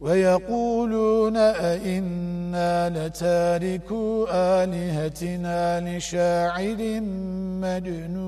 ويقولون أئنا لتاركوا آلهتنا لشاعر مجنون.